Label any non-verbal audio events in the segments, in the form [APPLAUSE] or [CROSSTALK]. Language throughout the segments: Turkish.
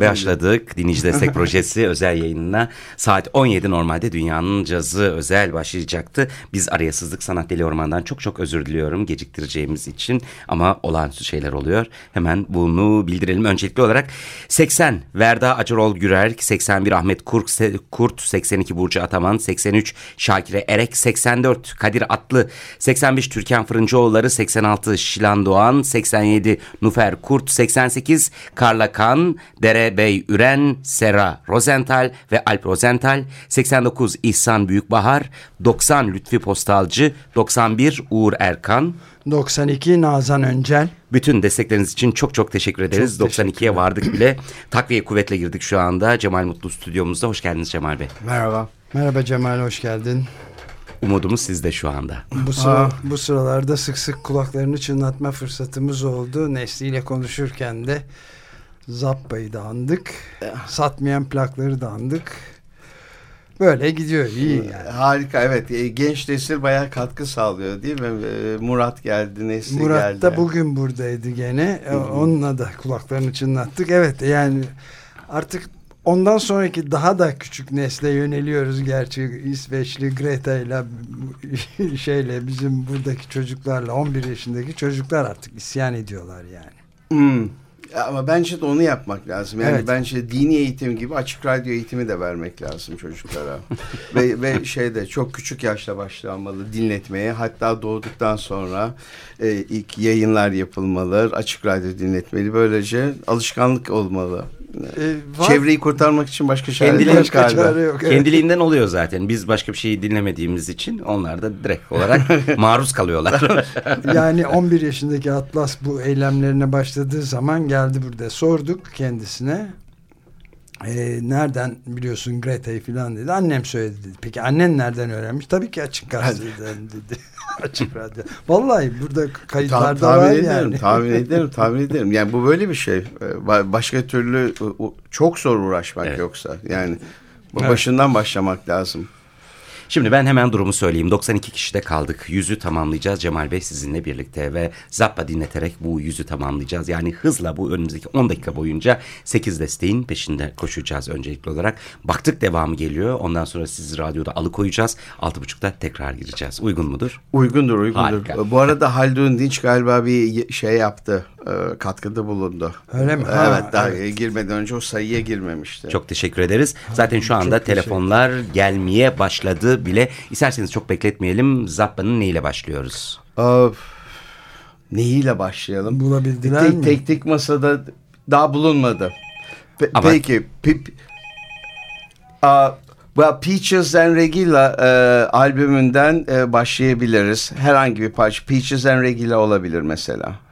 Başladık. Dinleyici Destek [LAUGHS] Projesi özel yayınına saat 17 normalde dünyanın cazı özel başlayacaktı. Biz araya sızdık Sanat Deli Orman'dan çok çok özür diliyorum geciktireceğimiz için ama olağanüstü şeyler oluyor. Hemen bunu bildirelim. Öncelikli olarak 80 Verda Acarol Gürer, 81 Ahmet Kurt, Kurt 82 Burcu Ataman, 83 Şakire Erek, 84 Kadir Atlı, 85 Türkan Fırıncıoğulları, 86 Şilan Doğan, 87 Nufer Kurt, 88 Karla Kan, Dere Bey Üren, Sera Rosenthal ve Alp Rosenthal, 89 İhsan Büyükbahar, 90 Lütfi Postalcı, 91 Uğur Erkan, 92 Nazan Öncel. Bütün destekleriniz için çok çok teşekkür ederiz. 92'ye vardık bile. Takviye kuvvetle girdik şu anda. Cemal Mutlu stüdyomuzda. Hoş geldiniz Cemal Bey. Merhaba. Merhaba Cemal, hoş geldin. Umudumuz sizde şu anda. Bu, sıra, bu sıralarda sık sık kulaklarını çınlatma fırsatımız oldu. Nesli ile konuşurken de Zappa'yı da andık. Satmayan plakları da andık. Böyle gidiyor iyi yani. Harika evet e, genç nesil bayağı katkı sağlıyor değil mi? E, Murat geldi Nesli Murat geldi. da bugün buradaydı gene. Hı -hı. Onunla da kulaklarını çınlattık. Evet yani artık ondan sonraki daha da küçük nesle yöneliyoruz. Gerçi İsveçli Greta ile [LAUGHS] şeyle bizim buradaki çocuklarla 11 yaşındaki çocuklar artık isyan ediyorlar yani. Hmm. Ama bence de onu yapmak lazım. Yani evet. bence dini eğitim gibi açık radyo eğitimi de vermek lazım çocuklara. [LAUGHS] ve ve şeyde çok küçük yaşta başlanmalı dinletmeye. Hatta doğduktan sonra e, ilk yayınlar yapılmalı. Açık radyo dinletmeli. Böylece alışkanlık olmalı. Ee, Çevreyi kurtarmak için başka çare yok galiba. Yok, evet. Kendiliğinden oluyor zaten. Biz başka bir şeyi dinlemediğimiz için onlar da direkt olarak [LAUGHS] maruz kalıyorlar. [LAUGHS] yani 11 yaşındaki Atlas bu eylemlerine başladığı zaman geldi burada. Sorduk kendisine. Ee, nereden biliyorsun Greta'yı falan dedi. Annem söyledi dedi. Peki annen nereden öğrenmiş? Tabii ki açık gazeteden dedi. [LAUGHS] açık radyo. Vallahi burada kayıtlarda Ta var ederim, yani. Tahmin ederim, tahmin ederim. Yani bu böyle bir şey. Ee, başka türlü çok zor uğraşmak evet. yoksa. Yani evet. başından başlamak lazım. Şimdi ben hemen durumu söyleyeyim. 92 kişide kaldık. Yüzü tamamlayacağız Cemal Bey sizinle birlikte ve Zappa dinleterek bu yüzü tamamlayacağız. Yani hızla bu önümüzdeki 10 dakika boyunca 8 desteğin peşinde koşacağız öncelikli olarak. Baktık devamı geliyor. Ondan sonra sizi radyoda alıkoyacağız. 6.30'da tekrar gireceğiz. Uygun mudur? Uygundur, uygundur. Harika. Bu arada Haldun Dinç galiba bir şey yaptı katkıda bulundu. Öyle mi? Ha, evet daha evet. girmeden önce o sayıya girmemişti. Çok teşekkür ederiz. Zaten şu anda telefonlar gelmeye başladı bile. İsterseniz çok bekletmeyelim. Zappa'nın neyle başlıyoruz? Of. Neyiyle başlayalım? Bulabildiler tek, mi? Teknik masada daha bulunmadı. Pe Ama... Peki. Pip, uh, well, Peaches and Regilla e, albümünden e, başlayabiliriz. Herhangi bir parça. Peaches and Regilla olabilir mesela.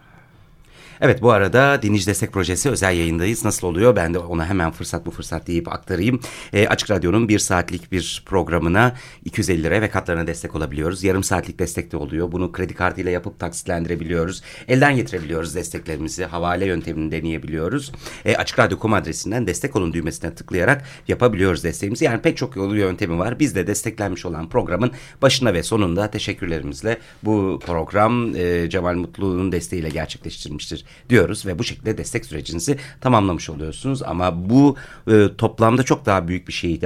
Evet bu arada Dinleyici Destek Projesi özel yayındayız. Nasıl oluyor? Ben de ona hemen fırsat bu fırsat deyip aktarayım. E, Açık Radyo'nun bir saatlik bir programına 250 lira ve katlarına destek olabiliyoruz. Yarım saatlik destek de oluyor. Bunu kredi kartıyla yapıp taksitlendirebiliyoruz. Elden getirebiliyoruz desteklerimizi. Havale yöntemini deneyebiliyoruz. E, Açık Radyo.com adresinden destek olun düğmesine tıklayarak yapabiliyoruz desteğimizi. Yani pek çok yolu yöntemi var. Biz de desteklenmiş olan programın başına ve sonunda teşekkürlerimizle bu program e, Cemal Mutlu'nun desteğiyle gerçekleştirilmiştir diyoruz ve bu şekilde destek sürecinizi tamamlamış oluyorsunuz. Ama bu e, toplamda çok daha büyük bir şey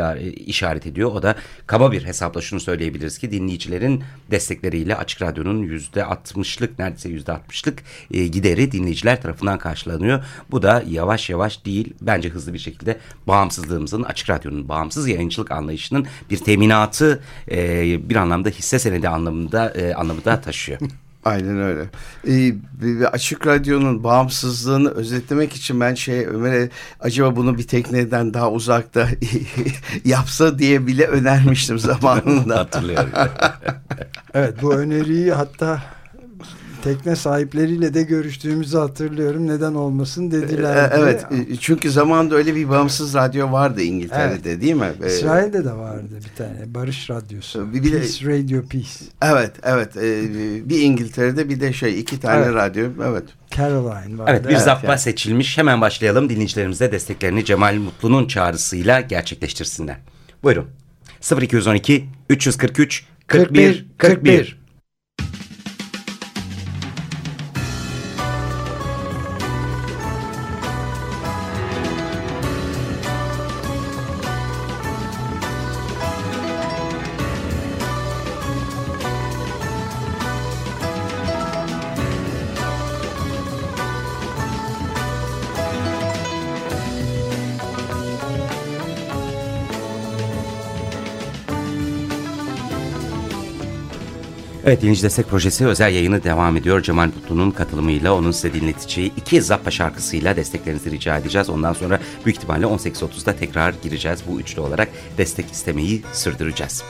işaret ediyor. O da kaba bir hesapla şunu söyleyebiliriz ki dinleyicilerin destekleriyle Açık Radyo'nun yüzde altmışlık neredeyse yüzde altmışlık e, gideri dinleyiciler tarafından karşılanıyor. Bu da yavaş yavaş değil bence hızlı bir şekilde bağımsızlığımızın Açık Radyo'nun bağımsız yayıncılık anlayışının bir teminatı e, bir anlamda hisse senedi anlamında e, anlamı taşıyor. [LAUGHS] Aynen öyle. Ee, açık Radyo'nun bağımsızlığını özetlemek için ben şey Ömer'e acaba bunu bir tekneden daha uzakta [LAUGHS] yapsa diye bile önermiştim [LAUGHS] zamanında. Hatırlıyorum. evet bu öneriyi hatta tekne sahipleriyle de görüştüğümüzü hatırlıyorum. Neden olmasın dediler. E, evet e, çünkü zamanında öyle bir bağımsız radyo vardı İngiltere'de evet. değil mi? E, İsrail'de de vardı bir tane Barış Radyosu. Bir, bir Peace Radio Peace. Evet evet bir İngiltere'de bir de şey iki tane evet. radyo evet. Caroline vardı. Evet bir evet, zappa yani. seçilmiş. Hemen başlayalım dinleyicilerimize desteklerini Cemal Mutlu'nun çağrısıyla gerçekleştirsinler. Buyurun 0212 343 41 41. 41. Evet Dinleyici Destek Projesi özel yayını devam ediyor. Cemal Mutlu'nun katılımıyla onun size dinleteceği iki Zappa şarkısıyla desteklerinizi rica edeceğiz. Ondan sonra büyük ihtimalle 18.30'da tekrar gireceğiz. Bu üçlü olarak destek istemeyi sürdüreceğiz.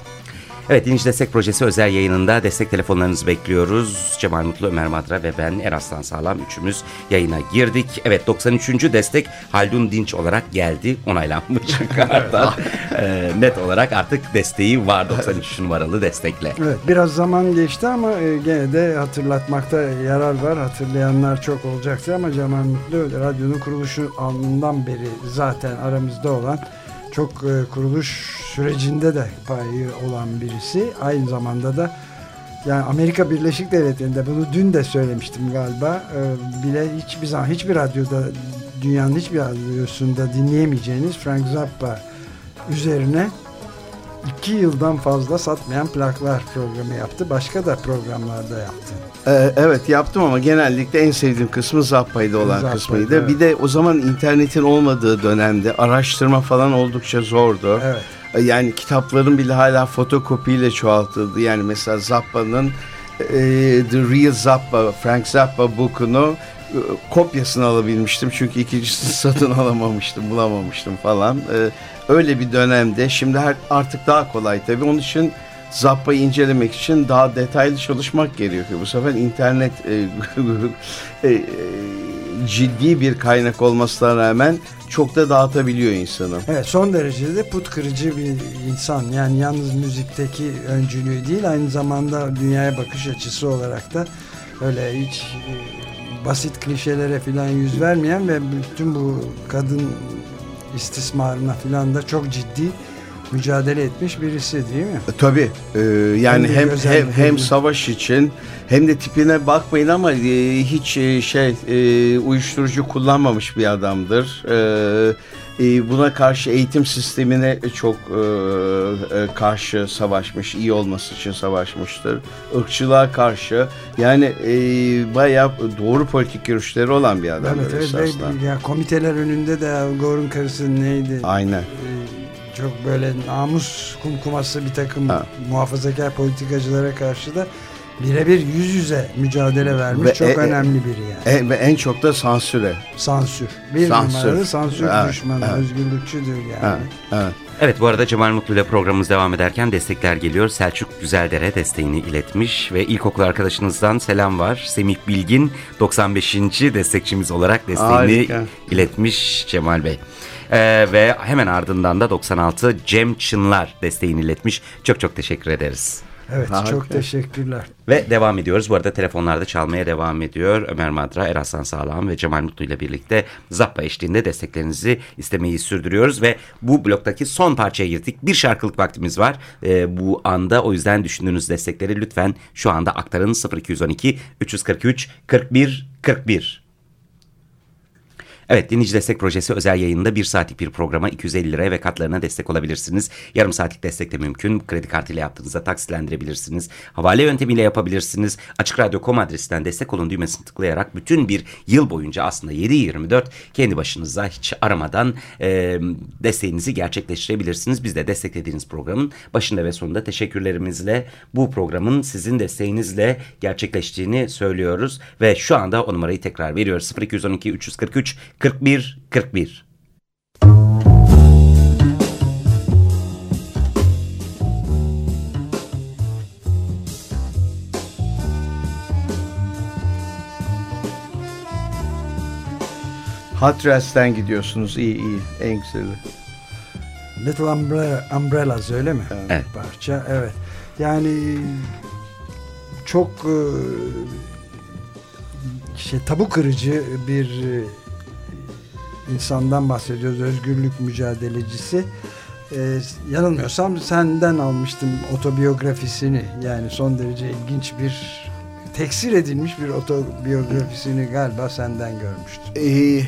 Evet Dinleyici Destek Projesi özel yayınında destek telefonlarınızı bekliyoruz. Cemal Mutlu, Ömer Madra ve ben Eraslan Sağlam üçümüz yayına girdik. Evet 93. destek Haldun Dinç olarak geldi. Onaylanmış [LAUGHS] karttan. e, net olarak artık desteği var 93 numaralı destekle. Evet biraz zaman geçti ama e, gene de hatırlatmakta yarar var. Hatırlayanlar çok olacaktır ama Cemal Mutlu radyonun kuruluşu anından beri zaten aramızda olan çok e, kuruluş sürecinde de payı olan birisi. Aynı zamanda da yani Amerika Birleşik Devletleri'nde bunu dün de söylemiştim galiba. E, bile hiçbir zaman hiçbir radyoda dünyanın hiçbir radyosunda dinleyemeyeceğiniz Frank Zappa üzerine iki yıldan fazla satmayan plaklar programı yaptı. Başka da programlarda yaptı. Ee, evet yaptım ama genellikle en sevdiğim kısmı Zappa'ydı olan Zappa, kısmıydı. evet. Bir de o zaman internetin olmadığı dönemde araştırma falan oldukça zordu. Evet. Ee, Yani kitapların bile hala fotokopiyle çoğaltıldı. Yani mesela Zappa'nın e, The Real Zappa, Frank Zappa book'unu e, kopyasını alabilmiştim. Çünkü ikincisini [LAUGHS] satın alamamıştım, bulamamıştım falan. Öyle bir dönemde. Şimdi artık daha kolay tabii. Onun için Zappa'yı incelemek için daha detaylı çalışmak gerekiyor. Bu sefer internet e, [LAUGHS] e, ciddi bir kaynak olmasına rağmen çok da dağıtabiliyor insanı. Evet son derece de put kırıcı bir insan. Yani yalnız müzikteki öncülüğü değil aynı zamanda dünyaya bakış açısı olarak da öyle hiç e, basit klişelere falan yüz vermeyen ve bütün bu kadın istismarına falan da çok ciddi mücadele etmiş birisi değil mi? E, Tabii. Ee, yani hem hem, özellikleri. hem savaş için hem de tipine bakmayın ama e, hiç e, şey e, uyuşturucu kullanmamış bir adamdır. E, buna karşı eğitim sistemine çok e, e, karşı savaşmış, iyi olması için savaşmıştır. Irkçılığa karşı yani e, bayağı doğru politik görüşleri olan bir adamdır Evet, evet ya komiteler önünde de Al Gore'un karısı neydi? Aynen. Ee, çok böyle namus kumkuması bir takım Ha. muhafazakar politikacılara karşı da birebir yüz yüze mücadele vermiş. Ve çok e- e- önemli biri yani. E, ve en çok da sansüre. sansür. Bir Sansür. numaralı sansür Evet, düşmanı, evet. özgürlükçüdür yani. Evet, evet. Evet bu arada Cemal Mutlu ile programımız devam ederken destekler geliyor. Selçuk Güzeldere desteğini iletmiş ve ilkokul arkadaşınızdan selam var. Semih Bilgin 95. destekçimiz olarak desteğini Harika. iletmiş Cemal Bey. Ee, ve hemen ardından da 96 Cem Çınlar desteğini iletmiş. Çok çok teşekkür ederiz. Evet, Harika. çok teşekkürler. Ve devam ediyoruz. Bu arada telefonlarda çalmaya devam ediyor. Ömer Madra, Eraslan Sağlam ve Cemal Mutlu ile birlikte Zappa eşliğinde desteklerinizi istemeyi sürdürüyoruz. Ve bu bloktaki son parçaya girdik. Bir şarkılık vaktimiz var Ee, bu anda. O yüzden düşündüğünüz destekleri lütfen şu anda aktarın 0212 343 41 41. Evet Dinleyici Destek Projesi özel yayında bir saatlik bir programa 250 liraya ve katlarına destek olabilirsiniz. Yarım saatlik destek de mümkün. Kredi kartıyla yaptığınızda taksitlendirebilirsiniz. Havale yöntemiyle yapabilirsiniz. Açık Radyo.com adresinden destek olun düğmesini tıklayarak bütün bir yıl boyunca aslında 7-24 kendi başınıza hiç aramadan e, desteğinizi gerçekleştirebilirsiniz. Biz de desteklediğiniz programın başında ve sonunda teşekkürlerimizle bu programın sizin desteğinizle gerçekleştiğini söylüyoruz. Ve şu anda o numarayı tekrar veriyoruz. 0212 343 41 41. Hot Rats'ten gidiyorsunuz. İyi iyi. En güzeli. Little Umbrella, Umbrellas öyle mi? Evet. Parça evet. Yani çok e, şey tabu kırıcı bir e, insandan bahsediyoruz. Özgürlük mücadelecisi. E, yanılmıyorsam senden almıştım otobiyografisini. Yani son derece ilginç bir teksir edilmiş bir otobiyografisini galiba senden görmüştüm. Ee,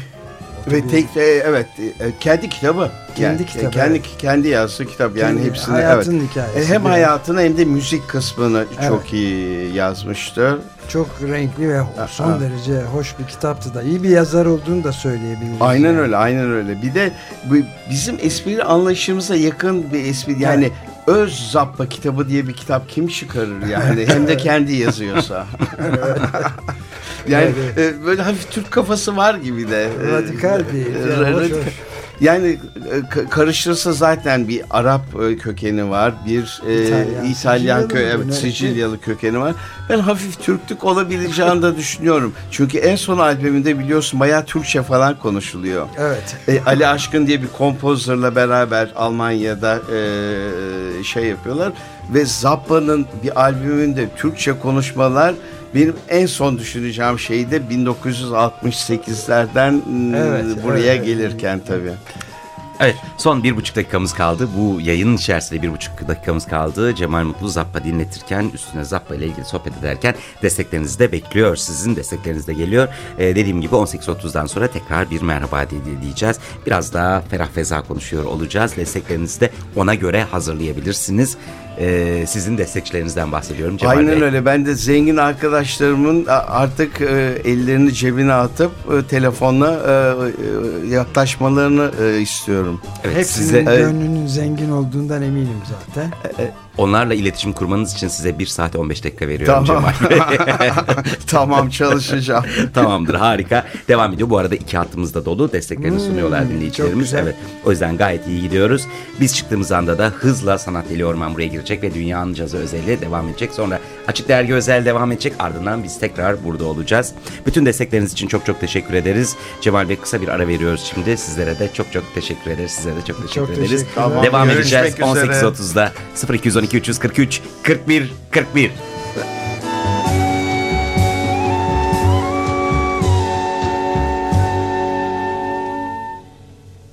ve tek de evet e, kendi kitabı. Kendi Yani, kitabı, e, Kendi evet. kendi yazdığı kitap yani Kendi hepsini hayatın evet. hikayesi. E, hem hayatını hem de müzik kısmını Evet. çok iyi yazmıştır. Çok renkli ve son Ha, ha. derece hoş bir kitaptı da. İyi bir yazar olduğunu da söyleyebiliriz. Aynen yani. öyle, aynen öyle. Bir de bizim espri anlayışımıza yakın bir espri. Yani Öz Zappa kitabı diye bir kitap kim çıkarır yani [LAUGHS] hem de kendi yazıyorsa. [LAUGHS] [LAUGHS] yani e, böyle hafif Türk kafası var gibi de. Radikal değil. E, Yani, hoş, radikal- hoş. Yani e, karıştırsa zaten bir Arap e, kökeni var, bir e, İtalyan, İtalyan, Sicilyalı kö evet? Sicilyalı kökeni var. Ben hafif Türklük olabileceğini de düşünüyorum. Çünkü en son albümünde biliyorsun bayağı Türkçe falan konuşuluyor. Evet. E, Ali Aşkın diye bir kompozörle beraber Almanya'da e, şey yapıyorlar ve Zappa'nın bir albümünde Türkçe konuşmalar benim en son düşüneceğim şey de 1968'lerden Evet, buraya evet. gelirken tabii. Evet son bir buçuk dakikamız kaldı. Bu yayının içerisinde bir buçuk dakikamız kaldı. Cemal Mutlu Zappa dinletirken üstüne Zappa ile ilgili sohbet ederken desteklerinizi de bekliyor. Sizin destekleriniz de geliyor. Ee, dediğim gibi 18.30'dan sonra tekrar bir merhaba diye diyeceğiz. Biraz daha ferah feza konuşuyor olacağız. Desteklerinizi de ona göre hazırlayabilirsiniz. Ee, sizin destekçilerinizden bahsediyorum Cemal Aynen Bey. öyle. Ben de zengin arkadaşlarımın a- artık e, ellerini cebine atıp e, telefonla e, e, yaklaşmalarını e, istiyorum. Evet, Hepsinin size, gönlünün zengin olduğundan eminim zaten. Onlarla iletişim kurmanız için size 1 saat 15 dakika veriyorum Tamam. Cemal Bey. [LAUGHS] tamam çalışacağım. [LAUGHS] Tamamdır harika. Devam ediyor. Bu arada iki hattımız da dolu. Desteklerini Hmm, sunuyorlar dinleyicilerimiz. Evet. O yüzden gayet iyi gidiyoruz. Biz çıktığımız anda da hızla Sanat Deli Orman buraya girecek ve Dünyanın Cazı Özeli devam edecek. Sonra Açık Dergi Özel devam edecek. Ardından biz tekrar burada olacağız. Bütün destekleriniz için çok çok teşekkür ederiz. Cemal Bey kısa bir ara veriyoruz şimdi. Sizlere de çok çok teşekkür ederiz. Sizlere de çok teşekkür Çok ederiz. teşekkürler. Tamam, devam edeceğiz üzere. 18.30'da 0212 343 41 41.